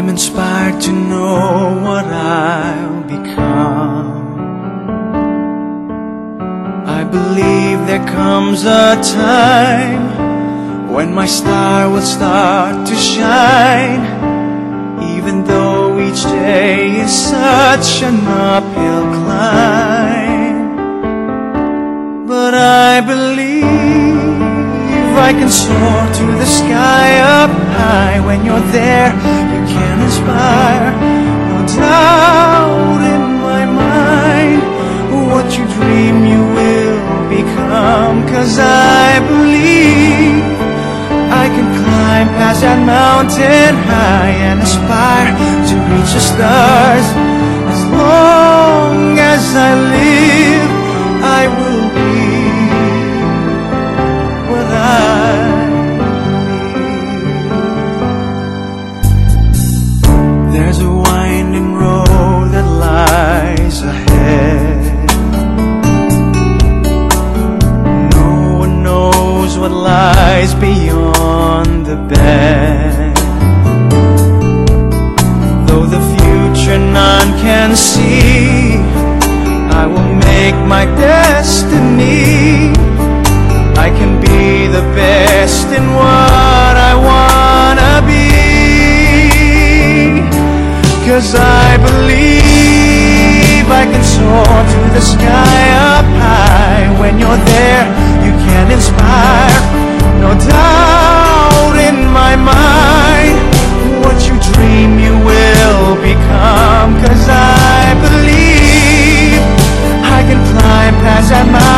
I'm inspired to know what I'll become. I believe there comes a time when my star will start to shine, even though each day is such an uphill can soar to the sky up high. When you're there, you can inspire. No doubt in my mind, what you dream you will become. Cause I believe I can climb past that mountain high and aspire to reach the stars. Beyond. Though the future none can see, I will make my destiny. I can be the best in what I wanna be. Cause I believe I can soar to the sky up high. When you're there, become. Cause I believe I can climb past that mountain.